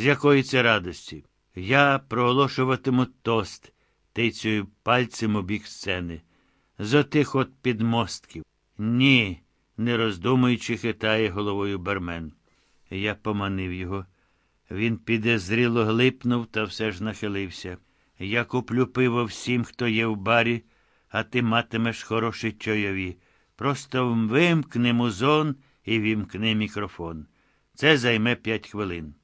З якої це радості? Я проголошуватиму тост, тицюю пальцем у бік сцени. З отих от підмостків. Ні, не роздумуючи, хитає головою бармен. Я поманив його. Він підезріло глипнув та все ж нахилився. Я куплю пиво всім, хто є в барі, а ти матимеш хороші чайові. Просто вимкни музон і вімкни мікрофон. Це займе п'ять хвилин.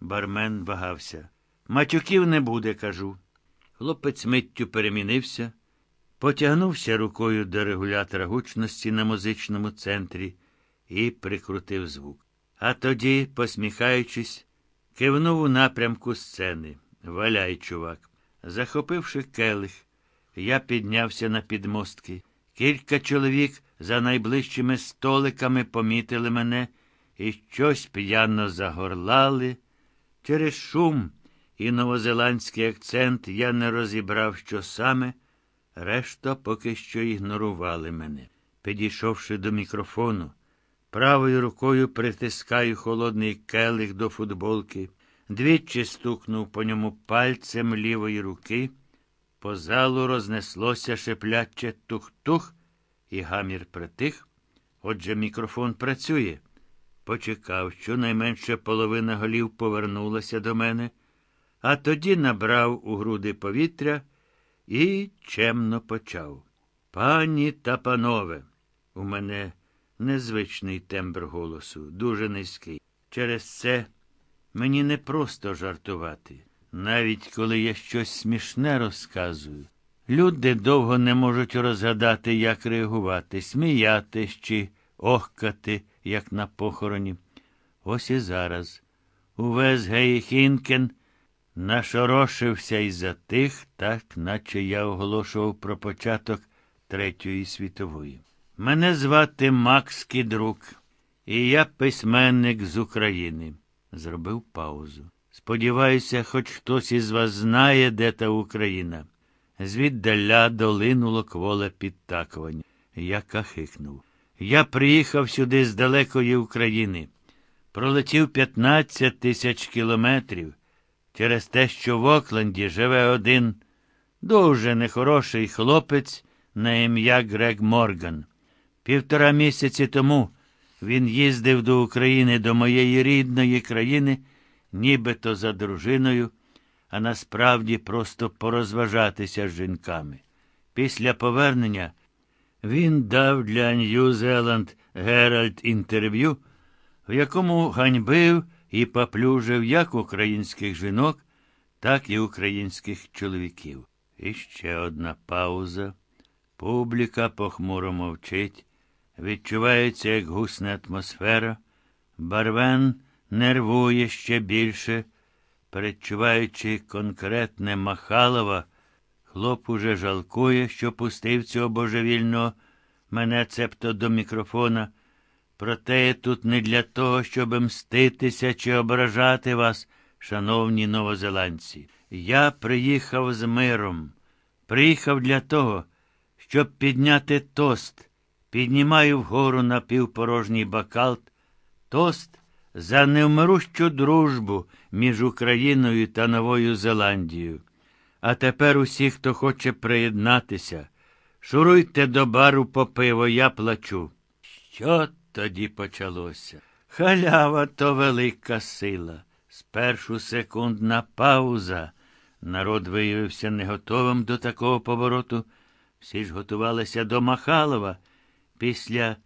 Бармен вагався. Матюків не буде, кажу. Хлопець миттю перемінився, потягнувся рукою до регулятора гучності на музичному центрі і прикрутив звук. А тоді, посміхаючись, кивнув у напрямку сцени. Валяй, чувак. Захопивши келих, я піднявся на підмостки. Кілька чоловік за найближчими столиками помітили мене і щось п'яно загорлали. Через шум і новозеландський акцент я не розібрав, що саме, решта поки що ігнорували мене. Підійшовши до мікрофону, правою рукою притискаю холодний келих до футболки, двічі стукнув по ньому пальцем лівої руки. По залу рознеслося шепляче тух-тух, і гамір притих. Отже, мікрофон працює. Почекав, щонайменше половина голів повернулася до мене, а тоді набрав у груди повітря і чемно почав. Пані та панове, у мене незвичний тембр голосу, дуже низький. Через це мені не просто жартувати, навіть коли я щось смішне розказую. Люди довго не можуть розгадати, як реагувати, сміятись чи охкати, як на похороні. Ось і зараз. Увесь Гейхінкен нашорошився і затих, так наче я оголошував про початок Третьої світової. Мене звати Макс Кідрук, і я письменник з України. Зробив паузу. Сподіваюся, хоч хтось із вас знає, де та Україна. Звіддаля долинуло кволе підтакування. Я кахикнув. Я приїхав сюди з далекої України. Пролетів 15 тисяч кілометрів через те, що в Окленді живе один дуже нехороший хлопець на ім'я Грег Морган. Півтора місяці тому він їздив до України, до моєї рідної країни, нібито за дружиною, а насправді просто порозважатися з жінками. Після повернення він дав для Нью Зеланд Геральд інтерв'ю, в якому ганьбив і поплюжив як українських жінок, так і українських чоловіків. І ще одна пауза. Публіка похмуро мовчить, відчувається, як гусне атмосфера. Барвен нервує ще більше, передчуваючи конкретне Махалова, хлоп уже жалкує, що пустив цього божевільного мене цебто до мікрофона. Проте я тут не для того, щоб мститися чи ображати вас, шановні новозеландці. Я приїхав з миром. Приїхав для того, щоб підняти тост. Піднімаю вгору напівпорожній бакал. Тост за невмирущу дружбу між Україною та Новою Зеландією. А тепер усі, хто хоче приєднатися, шуруйте до бару по пиво, я плачу. Що тоді почалося? Халява то велика сила. Спершу секундна пауза. Народ виявився не готовим до такого повороту. Всі ж готувалися до Махалова, після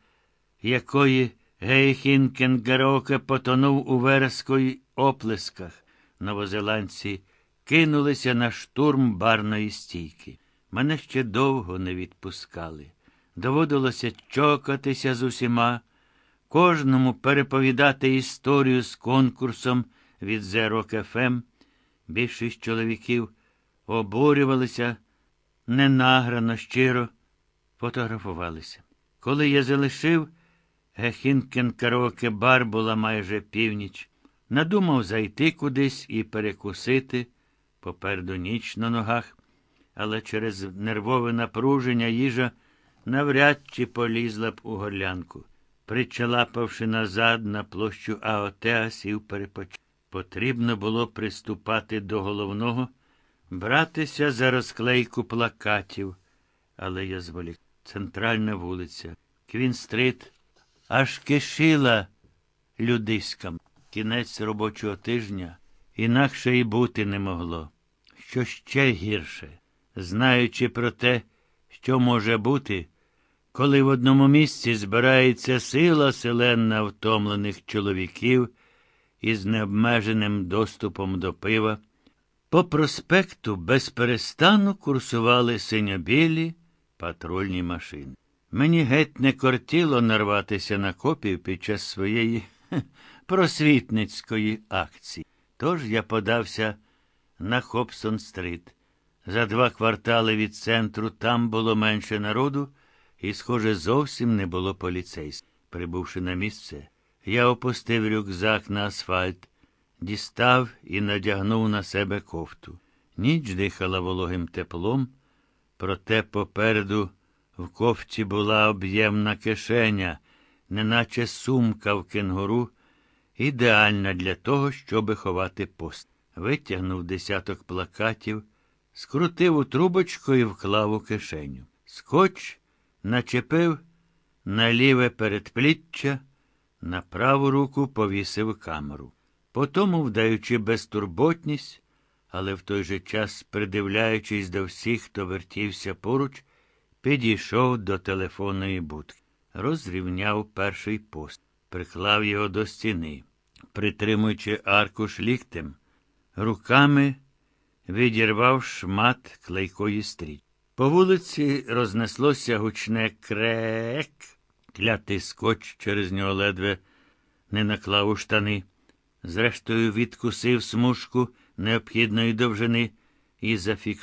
якої Гейхінкен Гароке потонув у верескої оплесках. Новозеландці кинулися на штурм барної стійки. Мене ще довго не відпускали. Доводилося чокатися з усіма, кожному переповідати історію з конкурсом від The Rock FM. Більшість чоловіків обурювалися ненаграно, щиро фотографувалися. Коли я залишив, Гехінкен караоке бар була майже північ. Надумав зайти кудись і перекусити, попереду ніч на ногах, але через нервове напруження їжа навряд чи полізла б у горлянку. Причалапавши назад на площу Аотеа, сів перепочити. Потрібно було приступати до головного, братися за розклейку плакатів. Але я зволік. Центральна вулиця, Квінстрит, аж кишила людиськам. Кінець робочого тижня інакше і бути не могло. Що ще гірше, знаючи про те, що може бути, коли в одному місці збирається сила селенна втомлених чоловіків із необмеженим доступом до пива, по проспекту без перестану курсували синьо-білі патрульні машини. Мені геть не кортіло нарватися на копію під час своєї просвітницької акції. Тож я подався на Хобсон-стрит. За два квартали від центру там було менше народу, і, схоже, зовсім не було поліцейських. Прибувши на місце, я опустив рюкзак на асфальт, дістав і надягнув на себе кофту. Ніч дихала вологим теплом, проте попереду в кофті була об'ємна кишеня, неначе сумка в кенгуру, ідеальна для того, щоби ховати пост. Витягнув десяток плакатів, скрутив у трубочку і вклав у кишеню. Скотч начепив на ліве передпліччя, на праву руку повісив камеру. Потому, вдаючи безтурботність, але в той же час, придивляючись до всіх, хто вертівся поруч, підійшов до телефонної будки. Розрівняв перший пост, приклав його до стіни, притримуючи аркуш ліктем, руками відірвав шмат клейкої стрічки. По вулиці рознеслося гучне крек. Клятий скотч через нього ледве не наклав у штани. Зрештою, відкусив смужку необхідної довжини і зафіксував.